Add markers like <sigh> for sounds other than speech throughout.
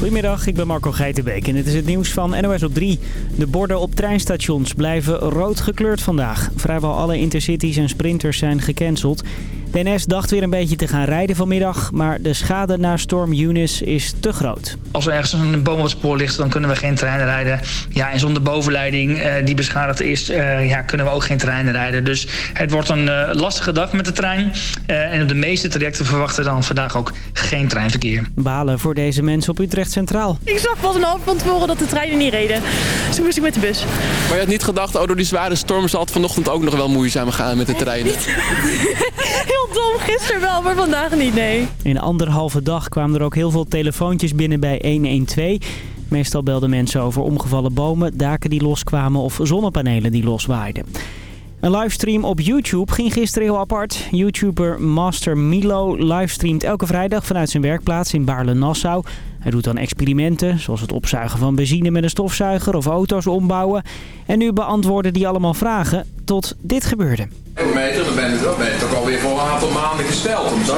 Goedemiddag, ik ben Marco Geitenbeek en dit is het nieuws van NOS op 3. De borden op treinstations blijven rood gekleurd vandaag. Vrijwel alle intercities en sprinters zijn gecanceld. De NS dacht weer een beetje te gaan rijden vanmiddag, maar de schade na storm Eunice is te groot. Als er ergens een boom op het spoor ligt, dan kunnen we geen treinen rijden. Ja, en zonder bovenleiding uh, die beschadigd is, uh, ja, kunnen we ook geen treinen rijden. Dus het wordt een uh, lastige dag met de trein. en op de meeste trajecten verwachten we dan vandaag ook geen treinverkeer. Balen voor deze mensen op Utrecht Centraal. Ik zag pas een half van tevoren dat de treinen niet reden. Dus toen moest ik met de bus. Maar je had niet gedacht, oh door die zware storm zal het vanochtend ook nog wel moeizaam gaan met de treinen? <laughs> Dom, gisteren wel, maar vandaag niet, nee. In anderhalve dag kwamen er ook heel veel telefoontjes binnen bij 112. Meestal belden mensen over omgevallen bomen, daken die loskwamen of zonnepanelen die loswaaiden. Een livestream op YouTube ging gisteren heel apart. YouTuber Master Milo livestreamt elke vrijdag vanuit zijn werkplaats in Baarle-Nassau. Hij doet dan experimenten, zoals het opzuigen van benzine met een stofzuiger of auto's ombouwen. En nu beantwoorden die allemaal vragen tot dit gebeurde. Meter, dan ben je, toch alweer voor een aantal maanden gesteld. Om zo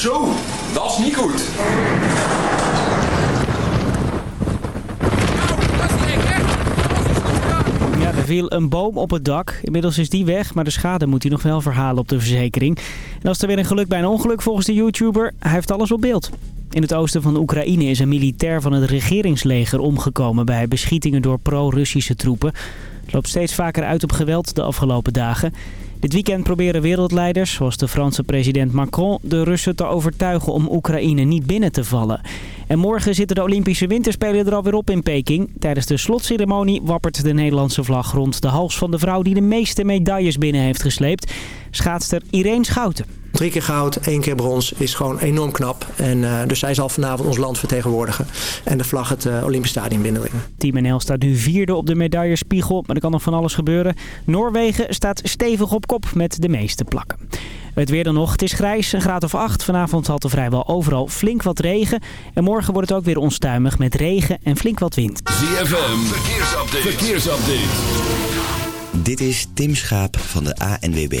Zo, dat is niet goed. Ja, er viel een boom op het dak. Inmiddels is die weg, maar de schade moet hij nog wel verhalen op de verzekering. En als er weer een geluk bij een ongeluk volgens de YouTuber, hij heeft alles op beeld. In het oosten van Oekraïne is een militair van het regeringsleger omgekomen bij beschietingen door pro-Russische troepen. Het loopt steeds vaker uit op geweld de afgelopen dagen. Dit weekend proberen wereldleiders, zoals de Franse president Macron, de Russen te overtuigen om Oekraïne niet binnen te vallen. En morgen zitten de Olympische Winterspelen er alweer op in Peking. Tijdens de slotceremonie wappert de Nederlandse vlag rond de hals van de vrouw die de meeste medailles binnen heeft gesleept. Schaatster Irene Schouten. Drie keer goud, één keer brons is gewoon enorm knap. En, uh, dus zij zal vanavond ons land vertegenwoordigen. En de vlag het uh, Olympisch Stadion binnenbrengen. Team NL staat nu vierde op de medaillespiegel. Maar er kan nog van alles gebeuren. Noorwegen staat stevig op kop met de meeste plakken. Het weer dan nog. Het is grijs, een graad of 8. Vanavond valt er vrijwel overal flink wat regen. En morgen wordt het ook weer onstuimig met regen en flink wat wind. ZFM, verkeersupdate. verkeersupdate. Dit is Tim Schaap van de ANWB.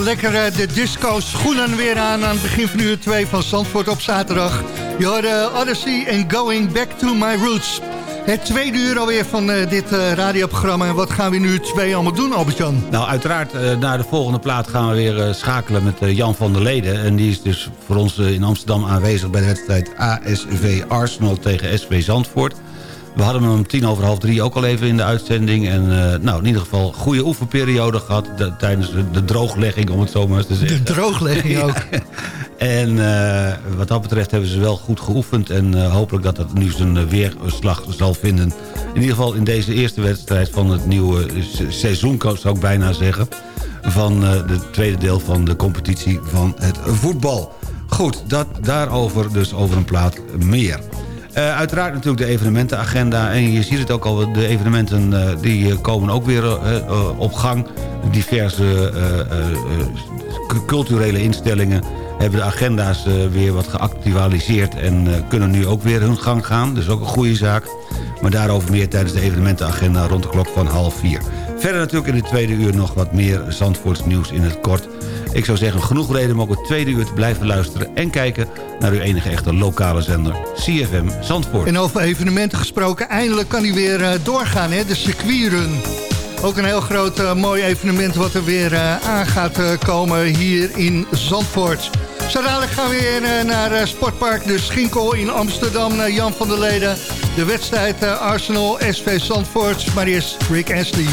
Lekker eh, de disco schoenen weer aan aan het begin van uur 2 van Zandvoort op zaterdag. Je hoorde Odyssey and Going Back to My Roots. Het tweede uur alweer van uh, dit radioprogramma. En wat gaan we nu twee allemaal doen, Albert-Jan? Nou, uiteraard naar de volgende plaat gaan we weer schakelen met Jan van der Leden. En die is dus voor ons in Amsterdam aanwezig bij de wedstrijd ASV Arsenal tegen SV Zandvoort. We hadden hem om tien over half drie ook al even in de uitzending. En uh, nou, in ieder geval goede oefenperiode gehad tijdens de, de, drooglegging, om het zo maar eens te zeggen. De drooglegging ook. <laughs> en uh, wat dat betreft hebben ze wel goed geoefend. En uh, hopelijk dat dat nu zijn weerslag zal vinden. In ieder geval in deze eerste wedstrijd van het nieuwe seizoen, zou ik bijna zeggen. Van het tweede deel van de competitie van het voetbal. Goed, dat, daarover dus over een plaat meer. Uh, uiteraard natuurlijk de evenementenagenda. En je ziet het ook al, de evenementen uh, die komen ook weer op gang. Diverse culturele instellingen hebben de agenda's weer wat geactualiseerd... en kunnen nu ook weer hun gang gaan. Dus ook een goede zaak. Maar daarover meer tijdens de evenementenagenda rond de klok van half vier. Verder natuurlijk in de tweede uur nog wat meer Zandvoorts nieuws in het kort. Ik zou zeggen, genoeg reden om ook het tweede uur te blijven luisteren... en kijken naar uw enige echte lokale zender, CFM Zandvoort. En over evenementen gesproken, eindelijk kan hij weer uh, doorgaan, hè? de circuitrun. Ook een heel groot uh, mooi evenement wat er weer uh, aan gaat komen hier in Zandvoort. Zo dadelijk gaan we weer naar Sportpark de Schinkel in Amsterdam... naar Jan van der Leden. De wedstrijd Arsenal SV Zandvoort, maar eerst Rick Astley.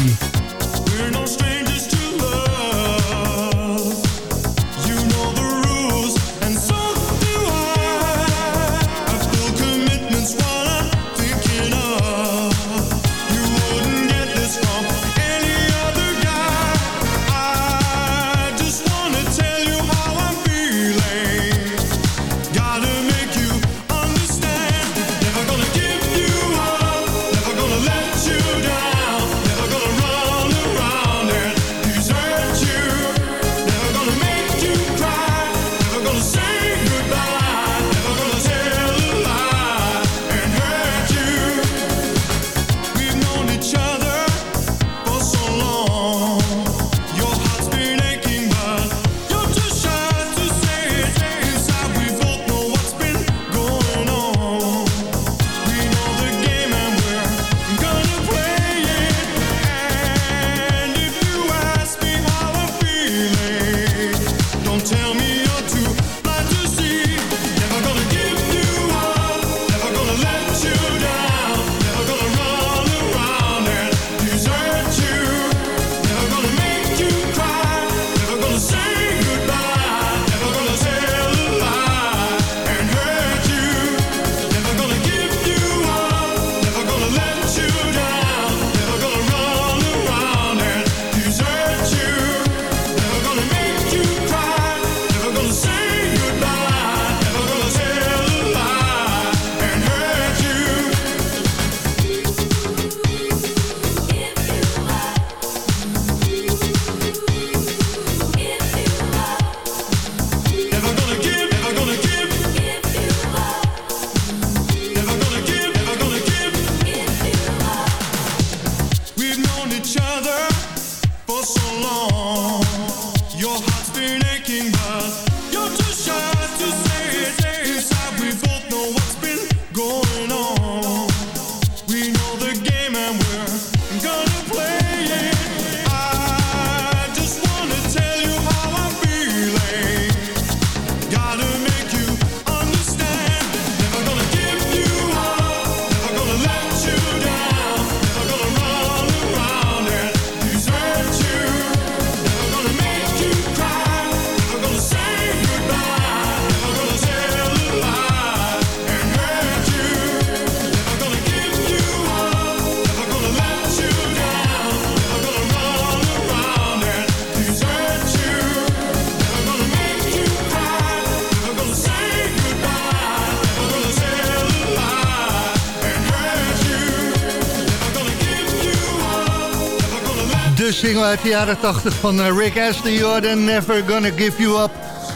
Single uit de jaren 80 van eh, Rick Astley, Jordan, Never Gonna Give You Up.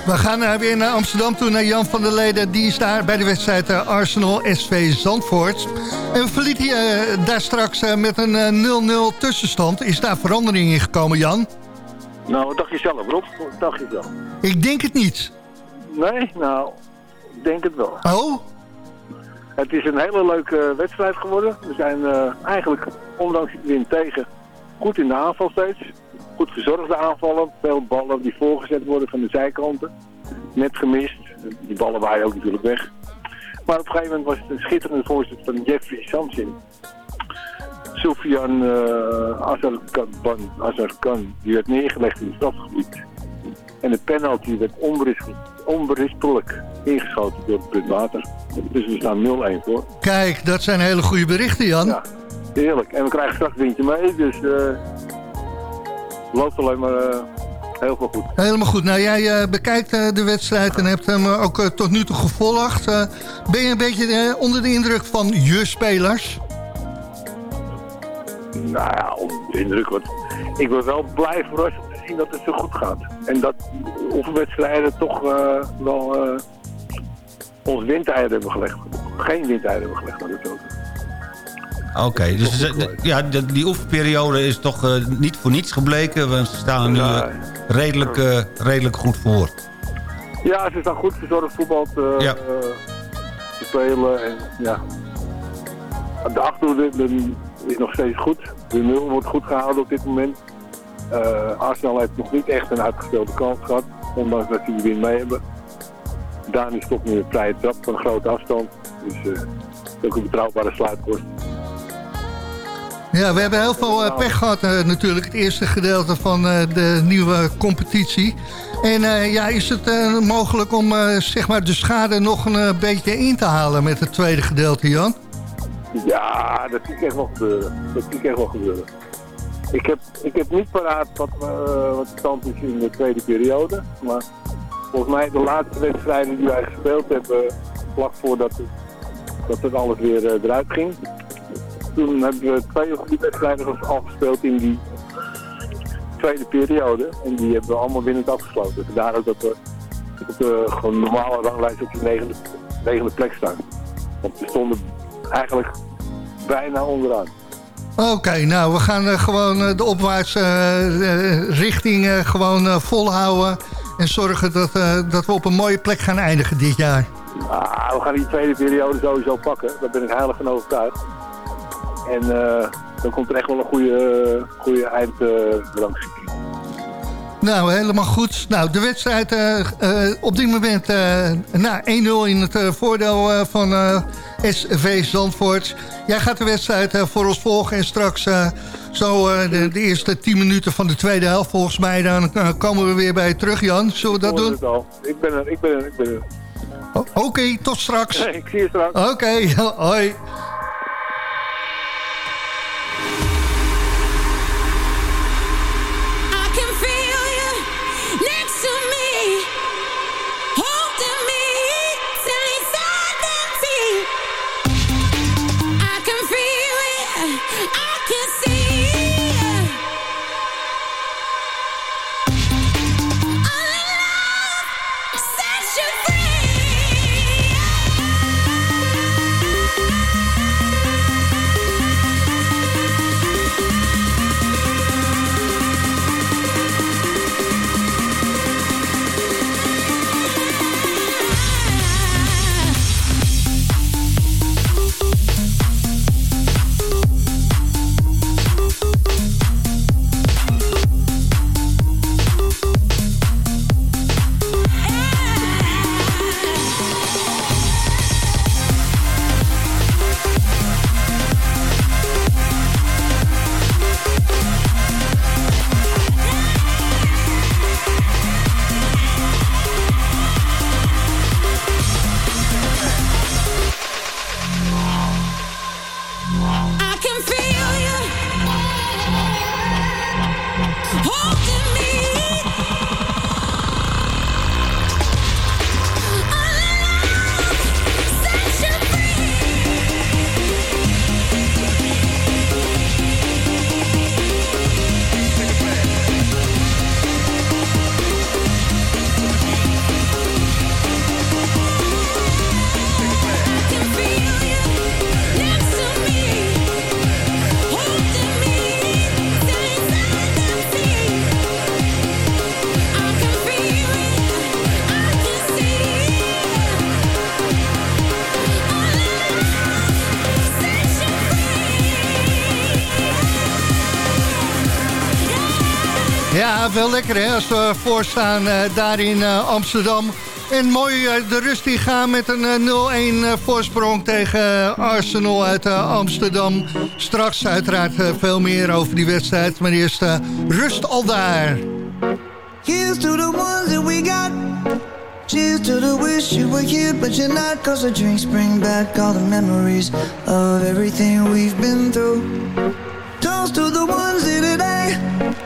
We gaan uh, weer naar Amsterdam toe, naar Jan van der Leden. Die is daar bij de wedstrijd uh, Arsenal SV Zandvoort. En we verlieten uh, daar straks met een 0-0 tussenstand. Is daar verandering in gekomen, Jan? Nou, wat dacht je zelf, Rob? Wat dacht je zelf? Ik denk het niet. Nee? Nou, ik denk het wel. Oh? Het is een hele leuke wedstrijd geworden. We zijn uh, eigenlijk, ondanks de wind tegen, goed in de aanval steeds. Goed verzorgde aanvallen. Veel ballen die voorgezet worden van de zijkanten. Net gemist. Die ballen waaien ook natuurlijk weg. Maar op een gegeven moment was het een schitterende voorzet van Jeffrey Samsin. Sofian uh, Azarkan, Azarkan, die werd neergelegd in het stadsgebied. En de penalty werd onberispelijk ingeschoten door het punt water. Dus we staan 0-1 voor. Kijk, dat zijn hele goede berichten, Jan. Ja, heerlijk. En we krijgen straks windje mee, dus uh, loopt alleen maar uh, heel veel goed. Helemaal goed. Nou, jij uh, bekijkt de wedstrijd en hebt hem ook tot nu toe gevolgd. ben je een beetje onder de indruk van je spelers? Nou ja, onder de indruk. Want ik ben wel blij verrast om te zien dat het zo goed gaat. En dat oefenwedstrijden toch wel ons windeieren hebben gelegd. Geen windeieren hebben gelegd, maar dat Oké, dus ja, die oefenperiode is toch uh, niet voor niets gebleken. Want ze staan er nu uh, redelijk, uh, redelijk goed voor. Ja, ze staan goed verzorgd voetbal te, ja. te spelen. En, ja. De achterhoede is nog steeds goed. De nul wordt goed gehouden op dit moment. Arsenal heeft nog niet echt een uitgestelde kans gehad. Ondanks dat ze die win mee hebben. Dani stopt nu een vrije trap van een grote afstand. Dus ook een betrouwbare sluitkost. Ja, we hebben heel veel uh, pech gehad uh, natuurlijk. Het eerste gedeelte van de nieuwe competitie. En ja, is het mogelijk om zeg maar de schade nog een beetje in te halen met het tweede gedeelte, Jan? Ja, dat zie ik echt wel gebeuren. Dat zie ik echt wel gebeuren. Ik heb, ik heb niet paraat wat, wat de stand is in de tweede periode. Maar volgens mij de laatste wedstrijden die wij gespeeld hebben, vlak voordat het, dat het alles weer uh, eruit ging. Toen hebben we twee of drie wedstrijden al gespeeld in die tweede periode. En die hebben we allemaal winnend afgesloten. Vandaar ook dat we op de gewoon normale ranglijst op de negende, negende plek staan. Want we stonden eigenlijk bijna onderaan. Oké, nou we gaan uh, gewoon uh, de opwaartse uh, richting gewoon volhouden. En zorgen dat, dat we op een mooie plek gaan eindigen dit jaar. Ah, we gaan die tweede periode sowieso pakken. Daar ben ik heilig van overtuigd. En uh, dan komt er echt wel een goede, goede eindrangschikking. Nou, helemaal goed. Nou, de wedstrijd uh, op dit moment na 1-0 in het voordeel van SV Zandvoort. Jij gaat de wedstrijd voor ons volgen en straks zo de, de, eerste 10 minuten van de tweede helft volgens mij. Dan komen we weer bij je terug, Jan. Zullen we dat doen? Ik ben er, ik ben er, ik ben er. Oké, okay, tot straks. <laughs> Ik zie je straks. Oké, okay, <laughs> hoi. Ah! Ja, wel lekker hè, als we voorstaan uh, daar in uh, Amsterdam. En mooi uh, de rust in gaan met een 0-1 voorsprong tegen Arsenal uit Amsterdam. Straks uiteraard veel meer over die wedstrijd, maar eerst rust al daar. Here's to the ones that we got. Cheers to the wish you were here, but you're not. Cause the drinks bring back all the memories of everything we've been through. Toast to the ones here today.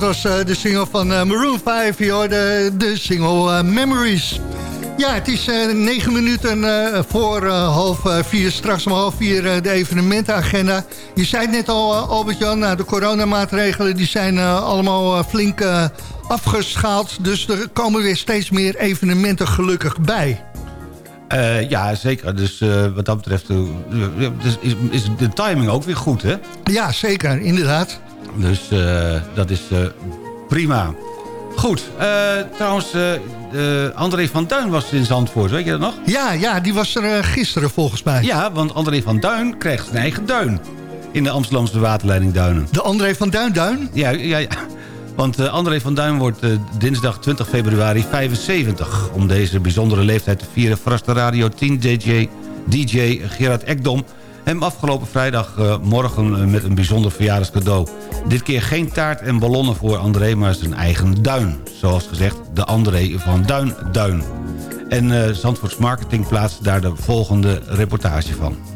Dat was uh, de single van uh, Maroon 5, joh, de, de single uh, Memories. Ja, het is negen minuten voor half vier, straks om half vier de evenementenagenda. Je zei het net al, Albert-Jan, nou, de coronamaatregelen die zijn allemaal flink afgeschaald. Dus er komen weer steeds meer evenementen gelukkig bij. Uh, ja, zeker. Dus uh, wat dat betreft uh, dus is, is, de timing ook weer goed, hè? Ja, zeker. Inderdaad. Dus dat is prima. Goed. trouwens, André van Duin was in Zandvoort. Weet je dat nog? Ja, ja die was er gisteren volgens mij. Ja, want André van Duin krijgt zijn eigen duin. In de Amsterdamse waterleiding Duinen. De André van Duin Duin? Ja, ja, ja. Want uh, André van Duin wordt uh, dinsdag 20 februari 75. Om deze bijzondere leeftijd te vieren verraste Radio 10 DJ, DJ Gerard Ekdom... hem afgelopen vrijdag uh, morgen met een bijzonder verjaardagscadeau. Dit keer geen taart en ballonnen voor André, maar zijn eigen duin. Zoals gezegd, de André van Duin Duin. En Zandvoorts Marketing plaatst daar de volgende reportage van.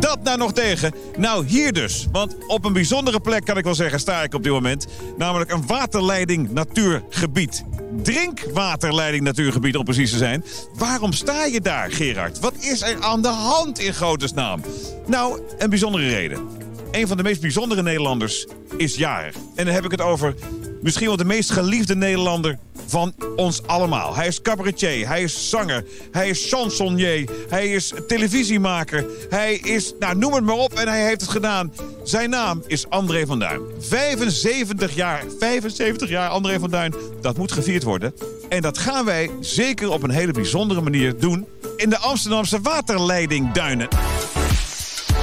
Dat nou nog tegen? Nou, hier dus. Want op een bijzondere plek, kan ik wel zeggen, sta ik op dit moment. Namelijk een waterleiding natuurgebied. Drinkwaterleiding natuurgebied, om precies te zijn. Waarom sta je daar, Gerard? Wat is er aan de hand in naam? Nou, een bijzondere reden. Een van de meest bijzondere Nederlanders is jarig. En dan heb ik het over misschien wel de meest geliefde Nederlander van ons allemaal. Hij is cabaretier, hij is zanger, hij is chansonnier, hij is televisiemaker. Hij is, nou noem het maar op en hij heeft het gedaan. Zijn naam is André van Duin. 75 jaar, 75 jaar André van Duin, dat moet gevierd worden. En dat gaan wij zeker op een hele bijzondere manier doen in de Amsterdamse waterleidingduinen.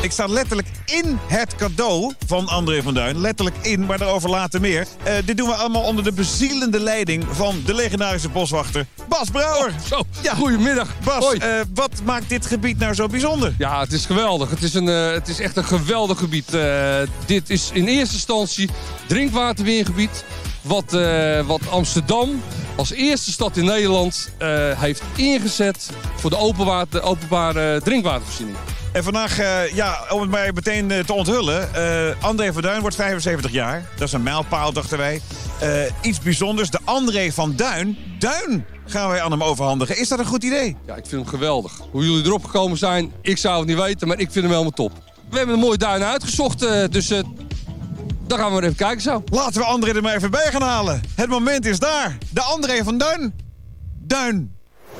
Ik sta letterlijk in het cadeau van André van Duin. Letterlijk in, maar daarover later meer. Eh, dit doen we allemaal onder de bezielende leiding van de legendarische boswachter Bas Brouwer. Oh, zo, ja. goedemiddag. Bas, uh, wat maakt dit gebied nou zo bijzonder? Ja, het is geweldig. Het is, een, uh, het is echt een geweldig gebied. dit is in eerste instantie drinkwaterweergebied. Wat, wat Amsterdam als eerste stad in Nederland heeft ingezet voor de openwater, openbare drinkwatervoorziening. En vandaag, uh, ja, om het mij meteen uh, te onthullen. Uh, André van Duin wordt 75 jaar. Dat is een mijlpaal, dachten wij. iets bijzonders. De André van Duin. Duin gaan wij aan hem overhandigen. Is dat een goed idee? Ja, ik vind hem geweldig. Hoe jullie erop gekomen zijn, ik zou het niet weten, maar ik vind hem helemaal top. We hebben een mooie duin uitgezocht, dus dan gaan we maar even kijken zo. Laten we André er maar even bij gaan halen. Het moment is daar. De André van Duin. Duin.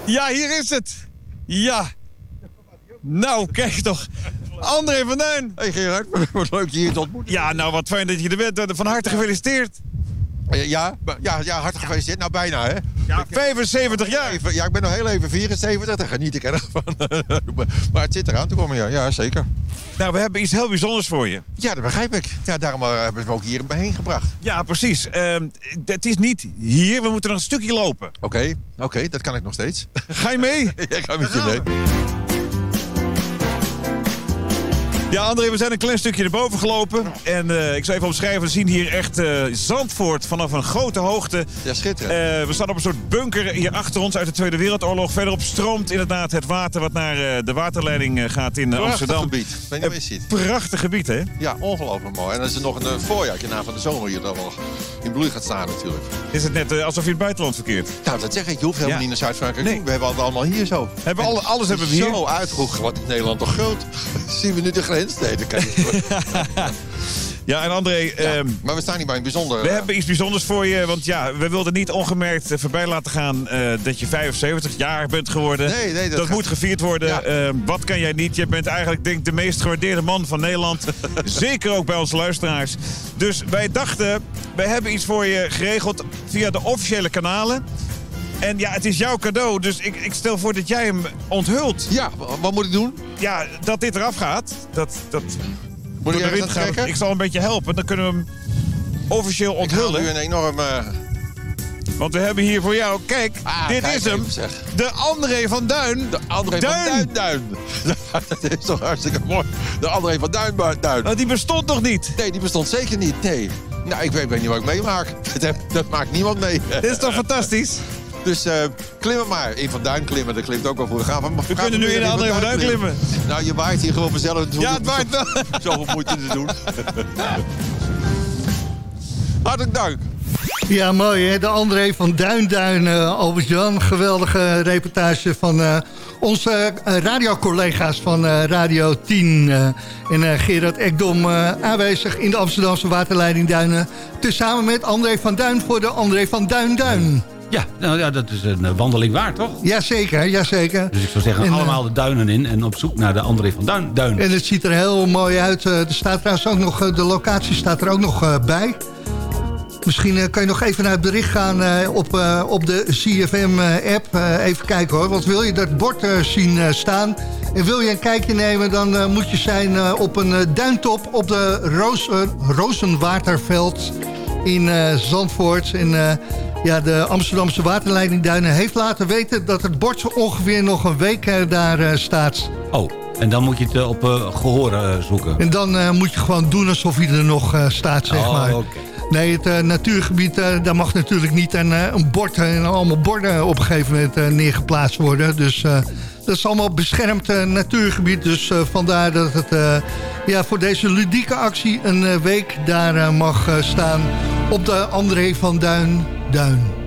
Ja, hier is het. Ja. Nou, kijk toch. André van Duin. Hey Gerard, <laughs> wat leuk je hier te ontmoeten. Ja, nou wat fijn dat je er bent. Van harte gefeliciteerd. Ja, ja, ja hartelijk gefeliciteerd. Nou, bijna, hè? Ja, 75 jaar. Even, ja, ik ben nog heel even 74. Daar <laughs> geniet ik erg van. <laughs> maar het zit eraan te komen, ja. Ja, zeker. Nou, we hebben iets heel bijzonders voor je. Ja, dat begrijp ik. Ja, daarom eh, hebben we ook hier heen gebracht. Ja, precies. Uh, het is niet hier. We moeten nog een stukje lopen. Oké, okay, oké. Okay, dat kan ik nog steeds. Ga je mee? ja, ik ga met je mee. Ja, André, we zijn een klein stukje naar boven gelopen. En uh, ik zal even omschrijven. We zien hier echt uh, Zandvoort vanaf een grote hoogte. Ja, schitterend. Uh, we staan op een soort bunker hier achter ons uit de Tweede Wereldoorlog. Verderop stroomt inderdaad het water wat naar de waterleiding gaat in prachtig Amsterdam. Gebied. Ben je ziet. Prachtig gebied, hè? Ja, ongelooflijk mooi. En er is nog een voorjaartje na van de zomer hier dan wel in bloei gaat staan natuurlijk. Is het net alsof je in het buitenland verkeert? Nou, dat zeg ik. Je hoeft helemaal ja. niet naar Zuid-Frankrijk nee. We hebben het allemaal hier zo. Hebben alle, alles hebben we hier. Zo uitgehoogd. Wat is Nederland toch groot? <laughs> Zien we nu de grens? Kan je <laughs> Ja, en André... Ja, um, maar we staan hier bij een bijzonder... We uh, hebben iets bijzonders voor je. Want ja, we wilden niet ongemerkt uh, voorbij laten gaan uh, dat je 75 jaar bent geworden. Nee, nee, dat, dat gaat... moet gevierd worden. Ja. Ehm, wat kan jij niet? Je bent eigenlijk denk ik de meest gewaardeerde man van Nederland. <laughs> Zeker ook bij onze luisteraars. Dus wij dachten, wij hebben iets voor je geregeld via de officiële kanalen. En ja, het is jouw cadeau, dus ik, ik stel voor dat jij hem onthult. Ja, wat moet ik doen? Ja, dat dit eraf gaat. Dat, dat moet ik wind gaat. Ik zal een beetje helpen, dan kunnen we hem officieel onthullen. Ik nu een enorme... Want we hebben hier voor jou, kijk, ah, dit is hem. Zeg. De André van Duin. De André Duin. van Duin, Duin. <laughs> dat is toch hartstikke mooi. De André van Duin, Duin. Maar die bestond nog niet? Nee, die bestond zeker niet, nee. Nou, ik weet, weet niet wat ik meemaak. <laughs> Dat, dat maakt niemand mee. Dit is toch <laughs> fantastisch? Dus uh, klimmen maar. In Van Duin klimmen, dat klimt ook wel goed. Gaan we, we kunnen nu in de andere Van Duin klimmen. Nou, je waait hier gewoon vanzelf. Ja, het waait wel. <laughs> Zoveel moeite te doen. <laughs> Hartelijk dank. Ja, mooi hè. De André van Duinduin, uh, Albert-Jan. Geweldige reportage van uh, onze uh, radiocollega's van Radio 10. en Gerard Ekdom aanwezig in de Amsterdamse waterleiding Duinen. Tezamen met André van Duin voor de André van Duin-Duin. Ja, nou ja, dat is een wandeling waard, toch? Jazeker, jazeker. Dus ik zou zeggen, en, allemaal de duinen in en op zoek naar de André van Duin. Duin. En het ziet er heel mooi uit. Er staat trouwens ook nog, de locatie staat er ook nog bij. Misschien kan je nog even naar het bericht gaan op, op de CFM-app. even kijken hoor, want wil je dat bord zien staan... en wil je een kijkje nemen, dan moet je zijn op een duintop... op de Roos, Rozenwaterveld in Zandvoort. En ja, de Amsterdamse waterleiding Duinen heeft laten weten... dat het bord ongeveer nog een week uh, daar staat. Oh, en dan moet je het op gehoor zoeken? En dan moet je gewoon doen alsof hij er nog staat, zeg oh, maar. Okay. Nee, het natuurgebied, daar mag natuurlijk niet een, een bord... en allemaal borden op een gegeven moment neergeplaatst worden. Dus dat is allemaal beschermd natuurgebied. Dus vandaar dat het ja, voor deze ludieke actie een week daar mag staan... op de André van Duin Duin.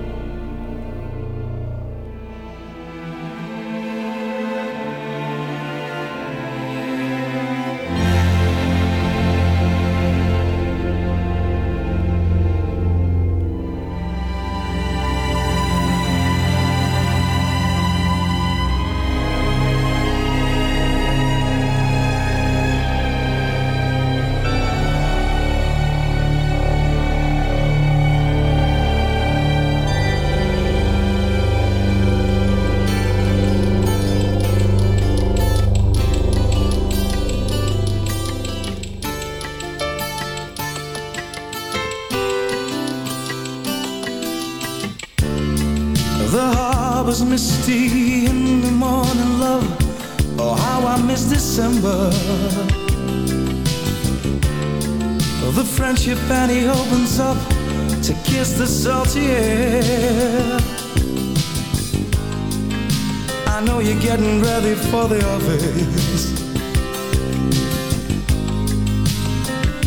The office.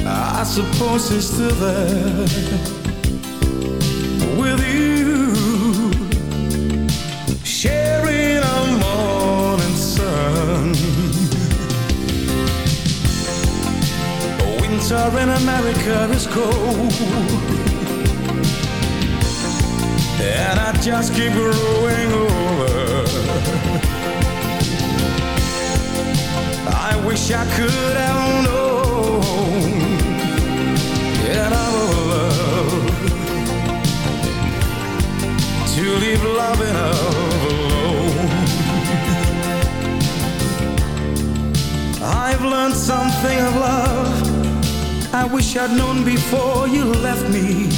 I suppose he's still there with you, sharing a morning sun. Winter in America is cold. And I just keep growing older wish I could have known And I love To leave loving alone. I've learned something of love. I wish I'd known before you left me.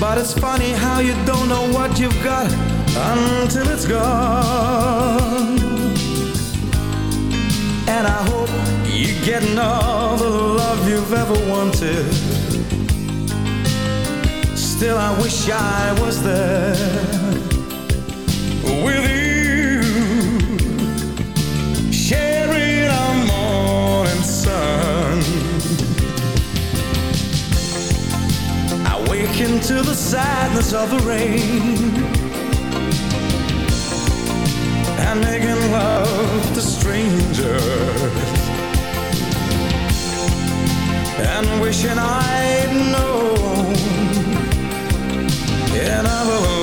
But it's funny how you don't know what you've got until it's gone. And I hope you're getting all the love you've ever wanted. Still, I wish I was there with you, sharing our morning sun. Awaken to the sadness of the rain And making love to strangers. And wishing I'd known. Another love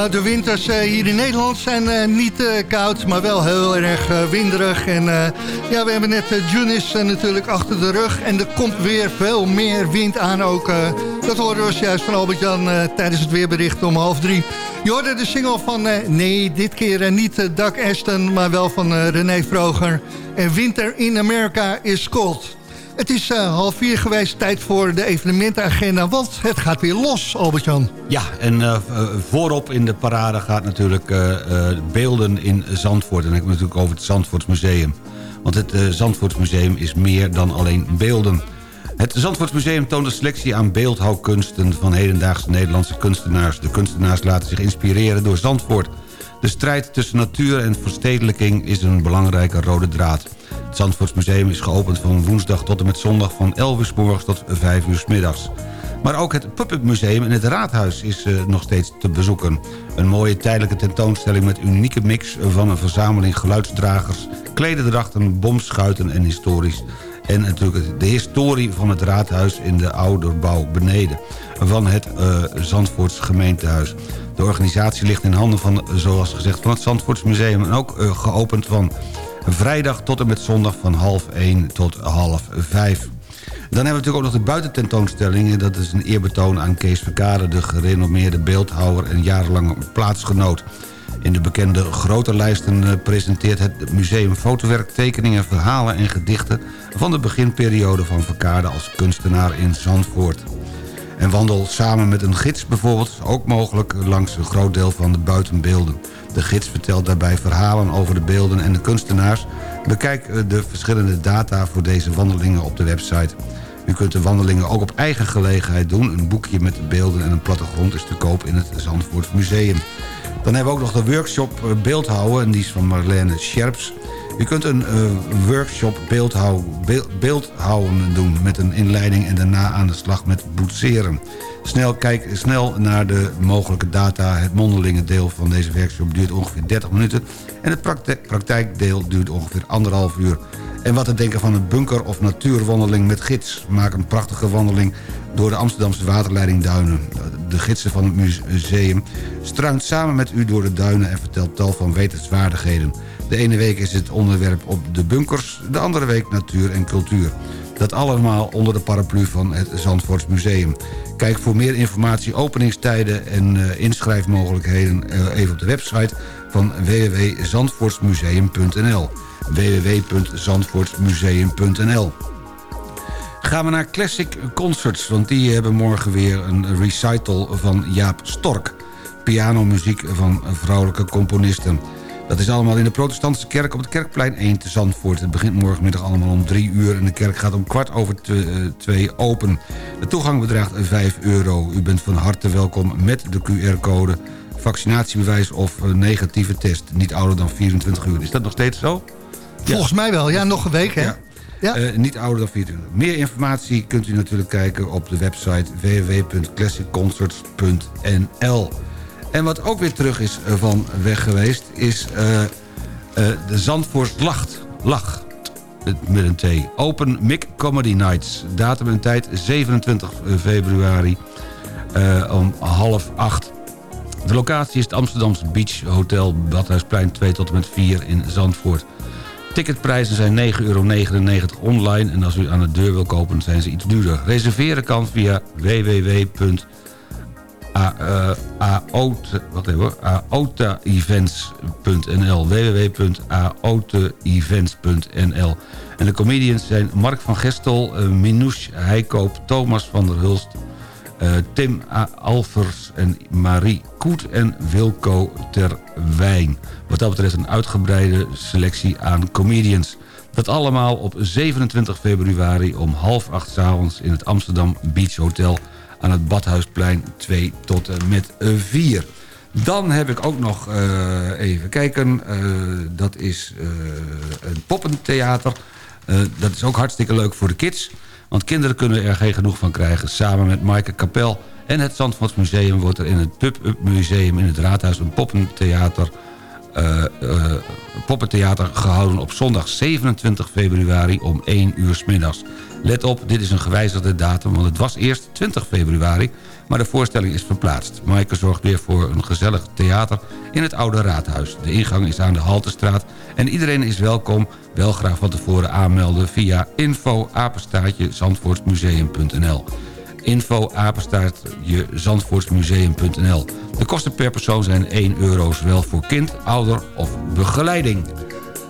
Nou, de winters eh, hier in Nederland zijn eh, niet eh, koud, maar wel heel erg eh, winderig. En eh, ja, we hebben net Junis natuurlijk achter de rug. En er komt weer veel meer wind aan ook. eh, dat hoorden we juist van Albert-Jan eh, tijdens het weerbericht om half drie. Je hoorde de single van, eh, nee, dit keer eh, niet Doug Ashton, maar wel van eh, René Vroger. En Winter in America is cold. Het is eh, half vier geweest, tijd voor de evenementenagenda, want het gaat weer los, Albert-Jan. Ja, en eh, eh, voorop in de parade gaat natuurlijk beelden in Zandvoort. En dan heb ik het natuurlijk over het Zandvoortsmuseum. Want het Zandvoortsmuseum is meer dan alleen beelden. Het Zandvoortsmuseum toont een selectie aan beeldhouwkunsten... van hedendaagse Nederlandse kunstenaars. De kunstenaars laten zich inspireren door Zandvoort. De strijd tussen natuur en verstedelijking is een belangrijke rode draad. Het Zandvoortsmuseum is geopend van woensdag tot en met zondag... van 11 uur s morgens tot 5 uur s middags. Maar ook het Puppet Museum in het Raadhuis is eh, nog steeds te bezoeken. Een mooie tijdelijke tentoonstelling met unieke mix van een verzameling geluidsdragers... klededrachten, bomschuiten en historisch. En natuurlijk de historie van het Raadhuis in de ouderbouw beneden... van het uh, Zandvoorts gemeentehuis. De organisatie ligt in handen van, zoals gezegd, van het Zandvoorts Museum... en ook uh, geopend van vrijdag tot en met zondag van half 1 tot half 5. Dan hebben we natuurlijk ook nog de buitententoonstelling. Dat is een eerbetoon aan Kees Verkade, de gerenommeerde beeldhouwer en jarenlange plaatsgenoot. In de bekende grote lijsten eh, presenteert het museum fotowerk, tekeningen, verhalen en gedichten... van de beginperiode van Verkade als kunstenaar in Zandvoort. En wandel samen met een gids bijvoorbeeld, ook mogelijk langs een groot deel van de buitenbeelden. De gids vertelt daarbij verhalen over de beelden en de kunstenaars. Bekijk de verschillende data voor deze wandelingen op de website U kunt de wandelingen ook op eigen gelegenheid doen. Een boekje met beelden en een plattegrond is te koop in het Zandvoort Museum. Dan hebben we ook nog de workshop eh, beeldhouden. En die is van Marlene Scherps. U kunt een uh, workshop beeldhouw, beeldhouden doen met een inleiding... en daarna aan de slag met boetseren. Snel, kijk snel naar de mogelijke data. Het mondelinge deel van deze workshop duurt ongeveer 30 minuten... en het praktijk, praktijkdeel duurt ongeveer anderhalf uur. En wat te denken van een bunker- of natuurwandeling met gids. Maak een prachtige wandeling door de Amsterdamse waterleiding Duinen. De gidsen van het museum struint samen met u door de duinen... en vertelt tal van wetenswaardigheden. De ene week is het onderwerp op de bunkers, de andere week natuur en cultuur. Dat allemaal onder de paraplu van het Zandvoorts Museum. Kijk voor meer informatie, openingstijden en uh, inschrijfmogelijkheden... Uh, even op de website van www.zandvoortsmuseum.nl www.zandvoortsmuseum.nl Gaan we naar Classic Concerts, want die hebben morgen weer een recital van Jaap Stork. Pianomuziek van vrouwelijke componisten. Dat is allemaal in de protestantse kerk op het Kerkplein 1 te Zandvoort. Het begint morgenmiddag allemaal om 3 uur en de kerk gaat om kwart over 2 open. De toegang bedraagt 5 euro. U bent van harte welkom met de QR-code, vaccinatiebewijs of negatieve test. Niet ouder dan 24 uur. Is dat nog steeds zo? Volgens mij wel, ja, nog een week hè? Ja. Uh, niet ouder dan 24 uur. Meer informatie kunt u natuurlijk kijken op de website www.classicconcerts.nl. En wat ook weer terug is van weg geweest... is uh, de Zandvoort Lacht. Lach. Met een T. Open Mic Comedy Nights. Datum en tijd 27 februari om half acht. De locatie is het Amsterdamse Beach Hotel Badhuisplein 2 tot en met 4 in Zandvoort. Ticketprijzen zijn 9,99 euro online en als u aan de deur wil kopen zijn ze iets duurder. Reserveren kan via www aotaevents.nl www.aotaevents.nl En de comedians zijn Mark van Gestel, uh, Minouche Heikoop, Thomas van der Hulst... Uh, Tim. Alvers en Marie Koet en Wilco Terwijn. Wat dat betreft een uitgebreide selectie aan comedians. Dat allemaal op 27 februari om half acht s avonds in het Amsterdam Beach Hotel aan het Badhuisplein 2 tot en met 4. Dan heb ik ook nog uh, even kijken. Uh, dat is uh, een poppentheater. dat is ook hartstikke leuk voor de kids. Want kinderen kunnen er geen genoeg van krijgen. Samen met Maaike Kapel en het Zandvoortsmuseum... wordt er in het Pub-Up Museum in het Raadhuis een poppentheater... poppentheater gehouden op zondag 27 februari om 1 uur s middags. Let op, dit is een gewijzigde datum, want het was eerst 20 februari... maar de voorstelling is verplaatst. Maaike zorgt weer voor een gezellig theater in het Oude Raadhuis. De ingang is aan de Haltestraat en iedereen is welkom... wel graag van tevoren aanmelden via info zandvoortsmuseum.nl info zandvoortsmuseum.nl De kosten per persoon zijn 1 euro, zowel voor kind, ouder of begeleiding.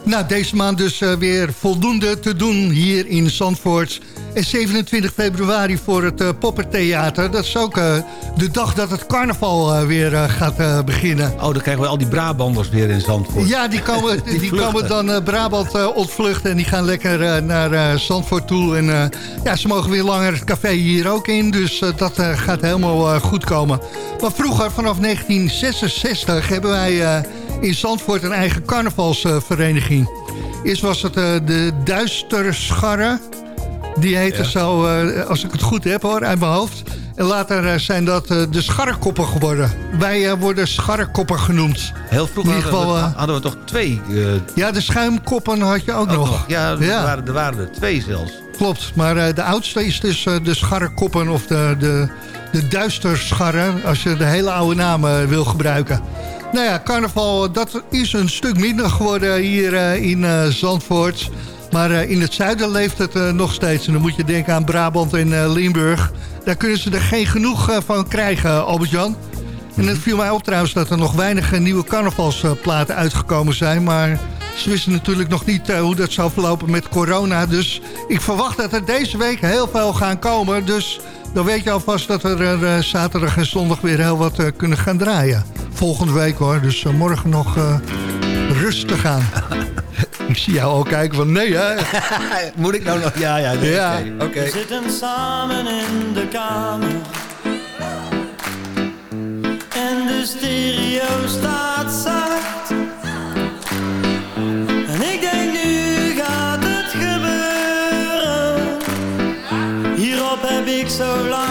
Nou, deze maand dus uh, weer voldoende te doen hier in Zandvoort. En 27 februari voor het uh, Poppertheater. Dat is ook uh, de dag dat het carnaval weer gaat beginnen. Oh, dan krijgen we al die Brabanders weer in Zandvoort. Ja, die komen, <laughs> die, die komen dan Brabant ontvluchten. En die gaan lekker naar Zandvoort toe. En ja, ze mogen weer langer het café hier ook in. Dus dat gaat helemaal goed komen. Maar vroeger, vanaf 1966, hebben wij in Zandvoort een eigen carnavalsvereniging. Eerst was het uh, de Duisterscharren. Die heette ja. zo, uh, als ik het goed heb hoor, uit mijn hoofd. En later uh, zijn dat de scharrekoppen geworden. Wij worden scharrekoppen genoemd. Heel vroeger hadden, geval, we, hadden we toch twee? Ja, de schuimkoppen had je ook, ook nog. nog. Ja, er, ja. Waren, er waren er twee zelfs. Klopt, maar de oudste is dus de scharrekoppen of de, de, de duisterscharren... als je de hele oude naam wil gebruiken. Nou ja, carnaval dat is een stuk minder geworden hier uh, in uh, Zandvoort. Maar uh, in het zuiden leeft het nog steeds. En dan moet je denken aan Brabant en Limburg. Daar kunnen ze er geen genoeg van krijgen, Albert-Jan. En het viel mij op trouwens dat er nog weinig nieuwe carnavalsplaten uitgekomen zijn. Maar ze wisten natuurlijk nog niet hoe dat zou verlopen met corona. Dus ik verwacht dat er deze week heel veel gaan komen. Dus dan weet je alvast dat we er zaterdag en zondag weer heel wat kunnen gaan draaien volgende week hoor. Dus uh, morgen nog uh, rustig aan. <laughs> Ik zie jou al kijken van nee hè. <laughs> Moet ik nou nog? Ja, ja. Nee, Ja. oké, oké. We zitten samen in de kamer. En de stereo staat zacht. Heb ik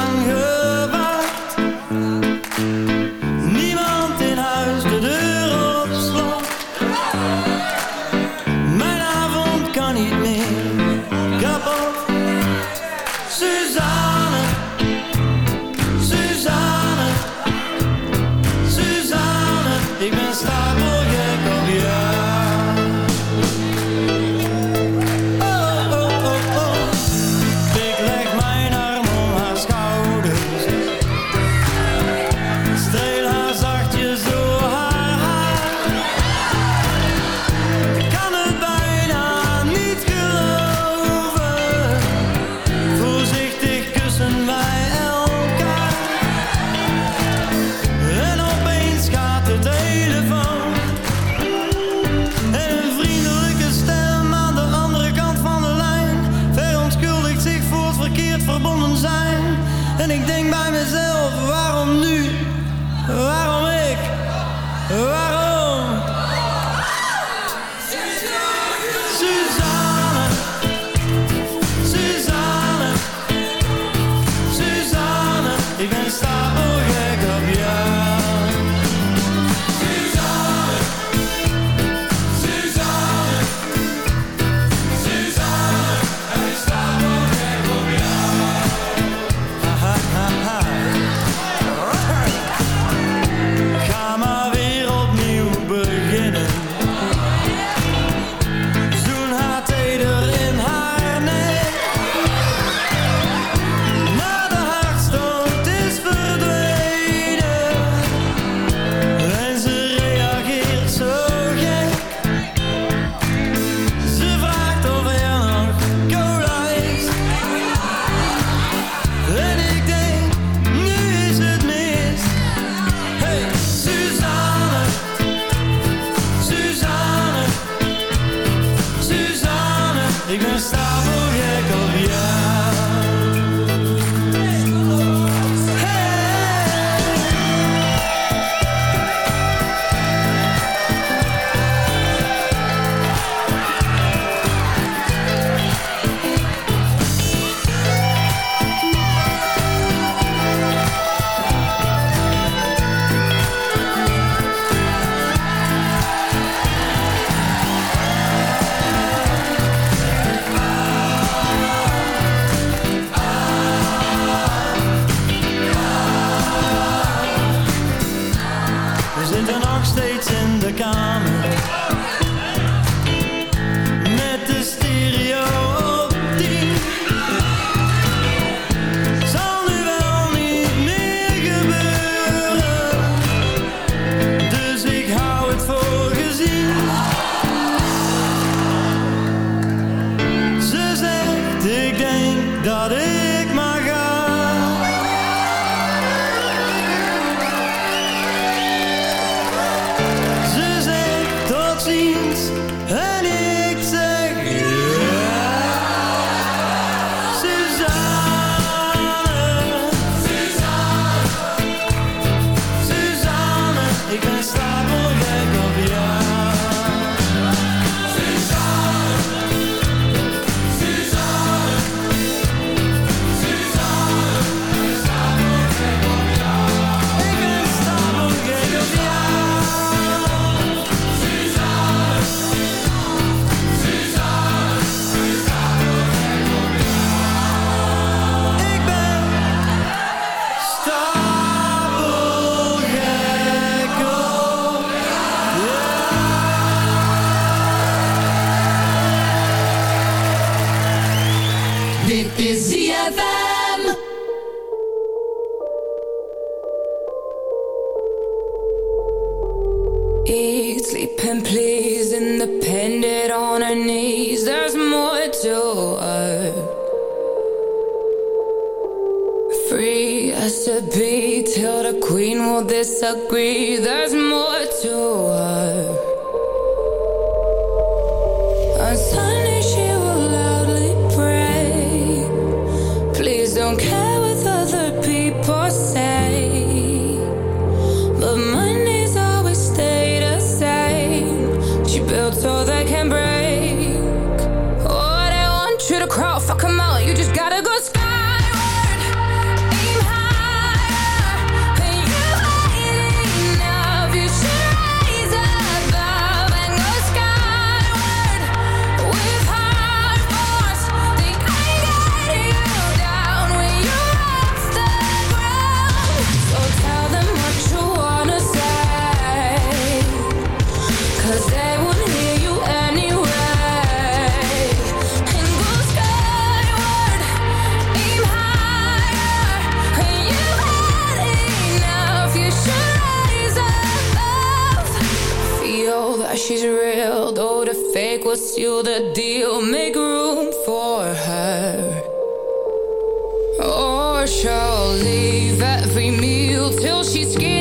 till she's skinny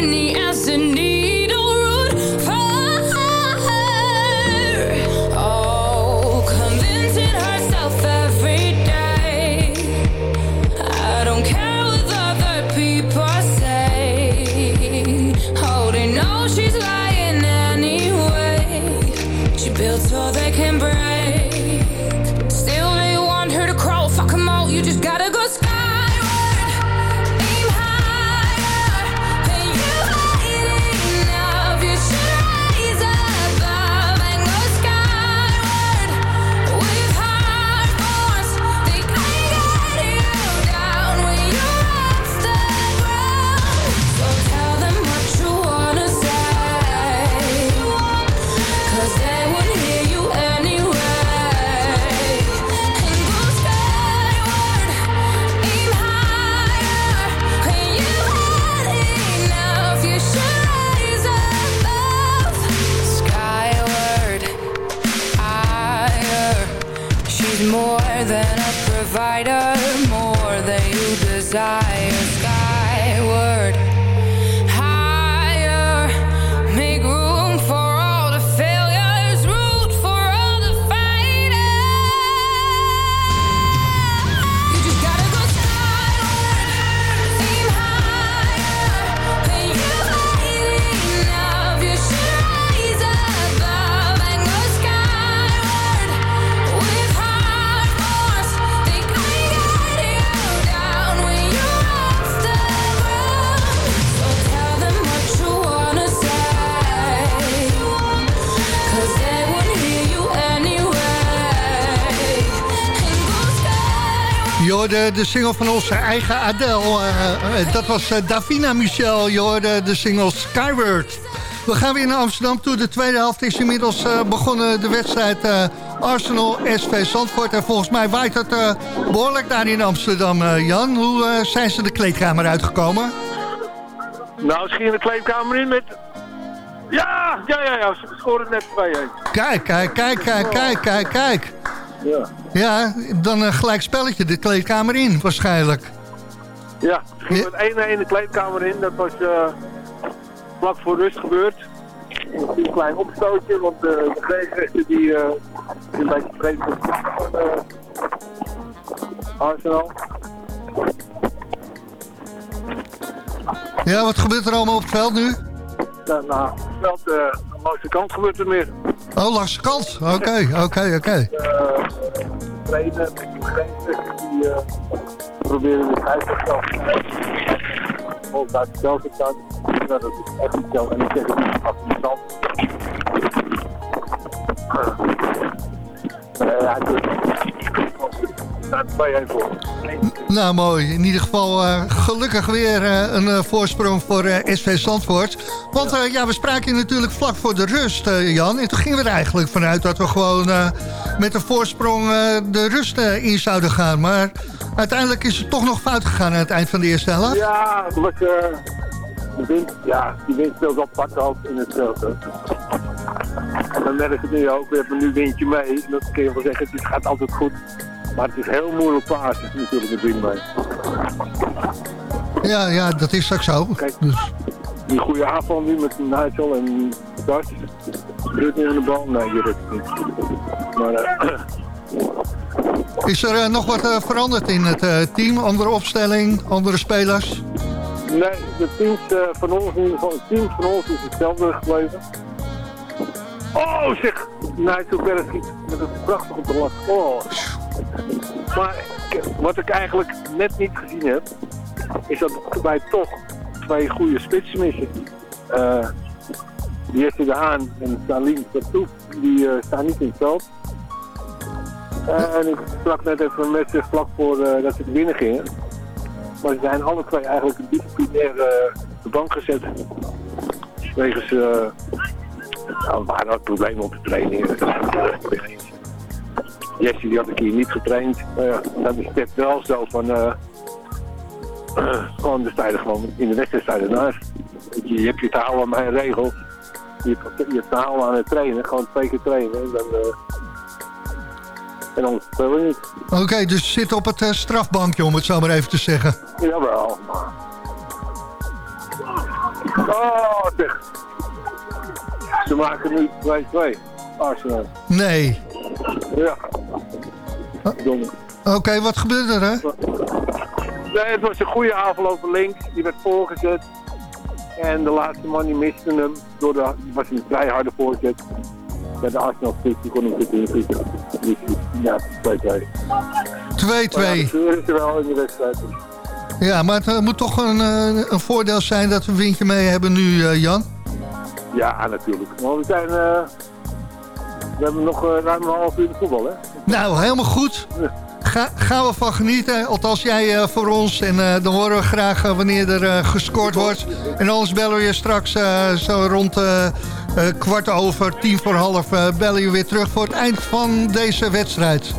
hoorde de single van onze eigen Adele. eh, eh, dat was eh, Davina Michel. Je hoorde de single Skyward. We gaan weer naar Amsterdam toe. De tweede helft is inmiddels begonnen. De wedstrijd eh, Arsenal SV Zandvoort. En volgens mij waait het eh, behoorlijk daar in Amsterdam, Jan. Hoe zijn ze de kleedkamer uitgekomen? Nou, ze gingen de kleedkamer in met... Ja, ja, ja, ja, ze scoren net 2-1. Kijk, kijk, kijk, kijk, kijk, kijk, kijk. Ja. Ja, dan een gelijk spelletje de kleedkamer in, waarschijnlijk. Ja, ze gingen met 1-1 de kleedkamer in. Dat was eh, vlak voor rust gebeurd. Een klein opstootje, want eh, de grensrechter die eh, een beetje vreemd van eh, Arsenal. Ja, wat gebeurt er allemaal op het veld nu? Nou, nou, op het veld, eh, aan de langs de kant gebeurt er meer. Oh, langs de kant. Oké, oké, oké. Eh, trainen die eh, proberen de scheidsrechter Of daar zelf te staan. Nou, dat is echt niet zo. En dan zeggen die achter de stand. Eh, ja, het staat 2-1 voor. Nou, mooi. In ieder geval eh, gelukkig weer eh, een eh, voorsprong voor SV Zandvoort. Want eh, ja, we spraken natuurlijk vlak voor de rust, Jan. En toen gingen we er eigenlijk vanuit dat we gewoon met een voorsprong de rust in zouden gaan. Maar uiteindelijk is het toch nog fout gegaan aan het eind van de eerste helft. Ja, het eh, de wind, ja, die wind speelt wel pak ook in het veld. En dan merk ik nu ook, we hebben nu windje mee. Dat kun je wel zeggen, het gaat altijd goed. Maar het is heel moeilijk plaatsen natuurlijk met wind mee. Ja, ja, dat is ook zo. Dus, Die goede aanval nu met Nigel en Bart. Rukt nu aan de bal? Nee, je rukt niet. Maar eh, is er eh, nog wat eh, veranderd in het team? Andere opstelling, andere spelers? nee, de teams van ons, in ieder geval, het team van ons is hetzelfde gebleven. Oh zeg, Nigel Berg met een prachtig op de lat. Oh. Maar wat ik eigenlijk net niet gezien heb, is dat wij toch twee goede spitsen missen. Eh die Jesse de Haan en Salim Satouf, die eh, staan niet in het veld. Eh, en ik sprak net even met ze vlak voor eh, dat ze binnen gingen. Maar ze zijn alle twee eigenlijk disciplinair eh, de bank gezet. Wegens, eh nou, waren ook problemen op de training. Jesse die had ik hier niet getraind. Ja, dat is het wel zo van... eh gewoon de stijden gewoon in de wedstrijd sta je. Je, je hebt je te houden aan mijn regel. Je hebt je hebt te houden aan het trainen. Gewoon twee keer trainen. En dan, eh, En speel je niet. Oké, dus zit op het eh, strafbankje, om het zo maar even te zeggen. Jawel. Oh, zeg. Ze maken nu 2-2. Arsenal. Nee. Ja. Domme. Oké, wat gebeurde er, hè? Nee, het was een goede aanval over links. Die werd voorgezet. En de laatste man die miste hem. Door de, was een vrij harde voorzet. Bij de Arsenal spits, die kon hem goed inschieten. Dus ja, 2-2. 2-2. De kleur is er wel in de wedstrijd. Ja, maar het eh, moet toch een, eh, een voordeel zijn dat we een windje mee hebben nu, eh, Jan? Ja, natuurlijk. Maar we zijn... eh, we hebben nog eh, ruim een half uur de voetbal, hè? Nou, helemaal goed. Ga, gaan we van genieten. Althans jij eh, voor ons. En eh, dan horen we graag wanneer er gescoord wordt. En anders bellen we je straks zo rond kwart over, tien voor half... bellen je weer terug voor het eind van deze wedstrijd.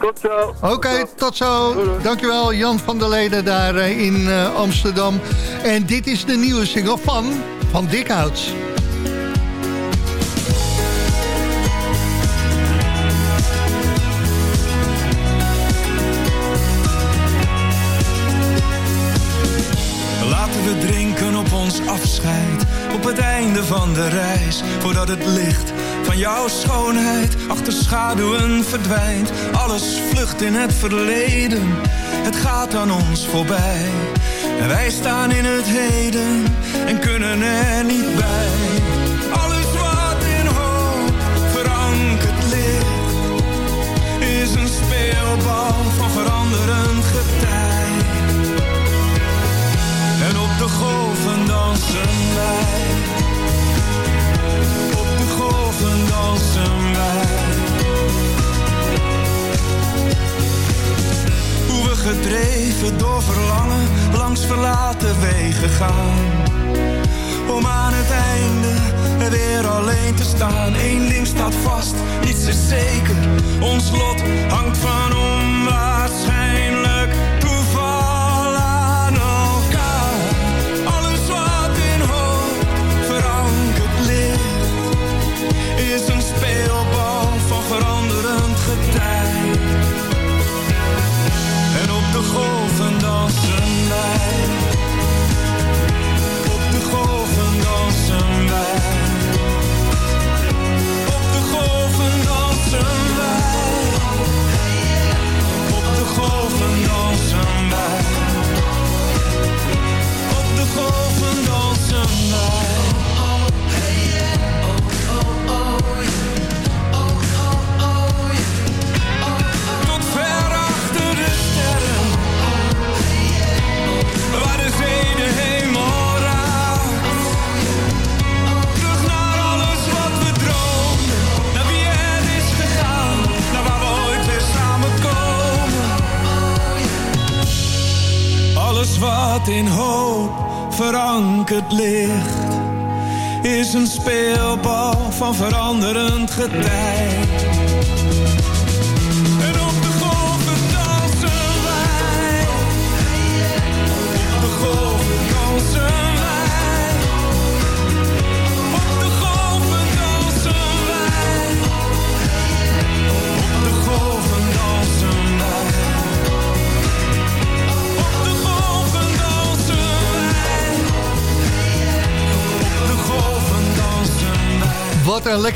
Tot zo. Oké, tot zo. Dankjewel Jan van der Leden daar in Amsterdam. En dit is de nieuwe single van Van Dikhout. Op het einde van de reis. Voordat het licht van jouw schoonheid achter schaduwen verdwijnt. Alles vlucht in het verleden, het gaat aan ons voorbij. En wij staan in het heden en kunnen er niet bij. Alles wat in hoop verankerd ligt, is een speelbal van veranderend getij. Golven dansen wij. Op de golven dansen wij. Hoe we gedreven door verlangen langs verlaten wegen gaan. Om aan het einde er weer alleen te staan. Eén ding staat vast, niets is zeker. Ons lot hangt van onwaarschijnlijk dansen verankerd ligt. Is een speelbal van veranderend getij.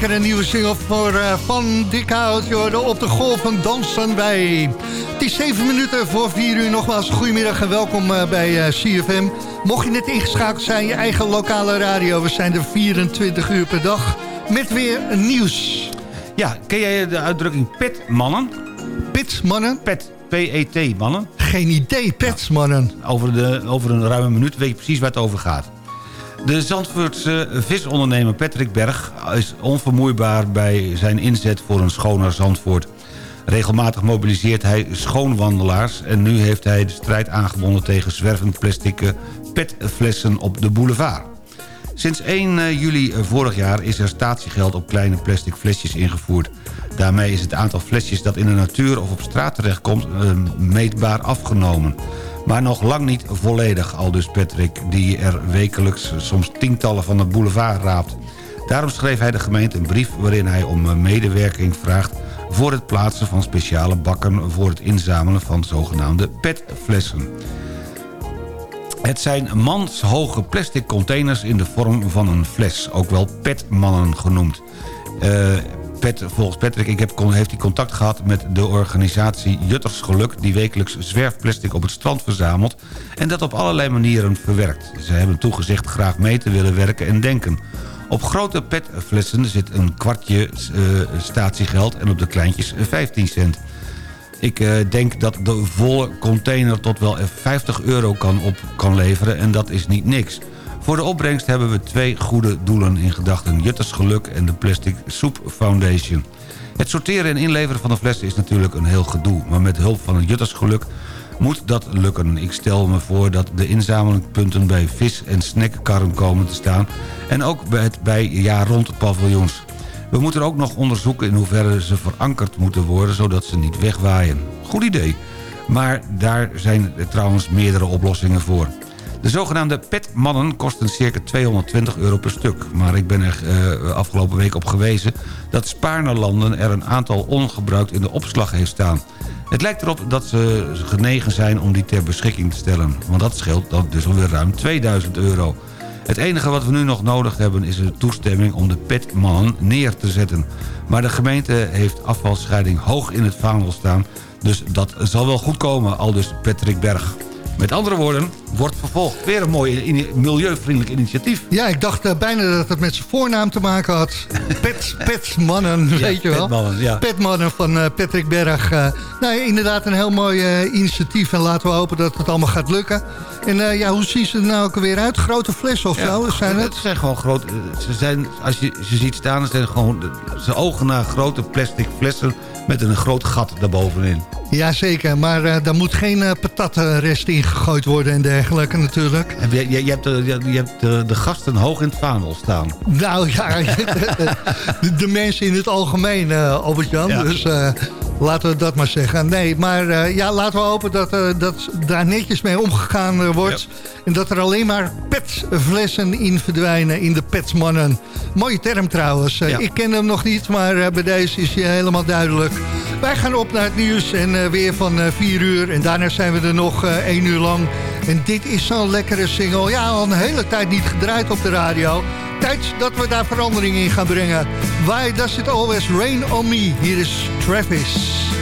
Lekkere nieuwe single voor eh, Van Dikhout. Je op de golven dansen wij. Het is 7 minuten voor 4 uur. Nogmaals, goedemiddag en welkom eh, bij eh, CFM. Mocht je net ingeschakeld zijn, je eigen lokale radio. We zijn er 24 uur per dag met weer nieuws. Ja, ken jij de uitdrukking petmannen? Petmannen? Pet, P-E-T, mannen. Geen idee, petsmannen. Over, de, over een ruime minuut weet je precies waar het over gaat. De Zandvoortse visondernemer Patrick Berg is onvermoeibaar bij zijn inzet voor een schoner Zandvoort. Regelmatig mobiliseert hij schoonwandelaars en nu heeft hij de strijd aangebonden tegen zwervend plastic petflessen op de boulevard. Sinds 1 juli vorig jaar is er statiegeld op kleine plastic flesjes ingevoerd. Daarmee is het aantal flesjes dat in de natuur of op straat terechtkomt eh, meetbaar afgenomen. Maar nog lang niet volledig, al dus Patrick, die er wekelijks soms tientallen van de boulevard raapt. Daarom schreef hij de gemeente een brief waarin hij om medewerking vraagt voor het plaatsen van speciale bakken voor het inzamelen van zogenaamde petflessen. Het zijn manshoge plastic containers in de vorm van een fles, ook wel petmannen genoemd. Eh, Pet, volgens Patrick ik heb, heeft hij contact gehad met de organisatie Juttersgeluk... die wekelijks zwerfplastic op het strand verzamelt... en dat op allerlei manieren verwerkt. Ze hebben toegezegd graag mee te willen werken en denken. Op grote petflessen zit een kwartje uh, statiegeld... en op de kleintjes 15 cent. Ik uh, denk dat de volle container tot wel 50 euro kan, op, kan leveren... en dat is niet niks... Voor de opbrengst hebben we twee goede doelen in gedachten. Jutters Geluk en de Plastic Soup Foundation. Het sorteren en inleveren van de flessen is natuurlijk een heel gedoe. Maar met hulp van het Jutters Geluk moet dat lukken. Ik stel me voor dat de inzamelingpunten bij vis- en snackkarren komen te staan... en ook bij, het, bij jaar rond paviljoens. We moeten ook nog onderzoeken in hoeverre ze verankerd moeten worden... zodat ze niet wegwaaien. Goed idee. Maar daar zijn trouwens meerdere oplossingen voor. De zogenaamde petmannen kosten circa 220 euro per stuk. Maar ik ben er uh, afgelopen week op gewezen... dat Spaarnerlanden er een aantal ongebruikt in de opslag heeft staan. Het lijkt erop dat ze genegen zijn om die ter beschikking te stellen. Want dat scheelt dan dus alweer ruim 2000 euro. Het enige wat we nu nog nodig hebben is de toestemming om de petmannen neer te zetten. Maar de gemeente heeft afvalscheiding hoog in het vaandel staan... dus dat zal wel goed komen, aldus Patrick Berg. Met andere woorden, wordt vervolgd. Weer een mooi milieuvriendelijk initiatief. Ja, ik dacht uh, bijna dat het met zijn voornaam te maken had. <laughs> Pet, Petmannen, ja, weet je wel. Petmannen, ja. Petmannen van uh, Patrick Berg. Uh, nou, inderdaad een heel mooi initiatief. En laten we hopen dat het allemaal gaat lukken. En ja, hoe zien ze er nou ook weer uit? Grote flessen of zo? Zijn het? het zijn gewoon grote... Ze zijn, als je ze ziet staan, zijn gewoon... Ze ogen naar grote plastic flessen met een groot gat daarbovenin. Jazeker, maar uh, daar moet geen uh, patattenrest in gegooid worden en dergelijke natuurlijk. Je, je, je hebt, de, je hebt de, de, gasten hoog in het vaandel staan. Nou ja, <laughs> de, de, mensen in het algemeen, uh, Albert-Jan. Ja. Dus laten we dat maar zeggen. Nee, maar ja, laten we hopen dat, dat daar netjes mee omgegaan wordt. Ja. En dat er alleen maar petflessen in verdwijnen in de petsmannen. Mooie term trouwens. Ja. Ik ken hem nog niet, maar bij deze is hij helemaal duidelijk. Wij gaan op naar het nieuws en uh, weer van uh, 4 uur. En daarna zijn we er nog uh, 1 uur lang. En dit is zo'n lekkere single. Ja, al een hele tijd niet gedraaid op de radio. Tijd dat we daar verandering in gaan brengen. Why does it always rain on me? Hier is Travis.